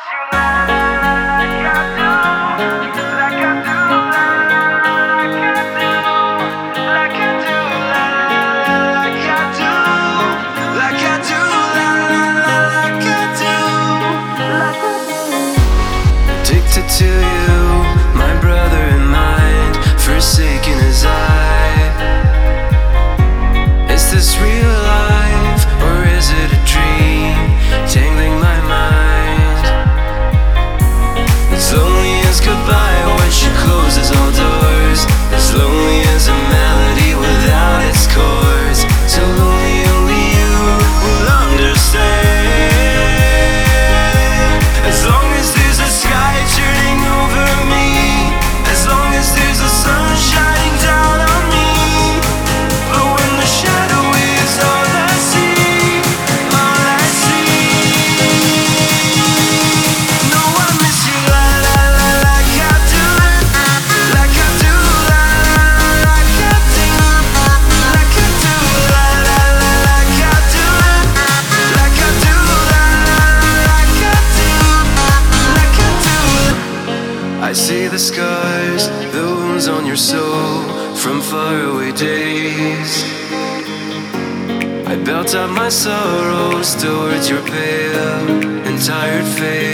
promise. the scars, the wounds on your soul from faraway days. I belt out my sorrows towards your pale and tired face.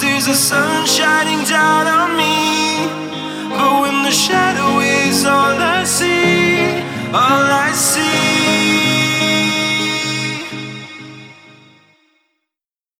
There's a sun shining down on me. But when the shadow is all I see, all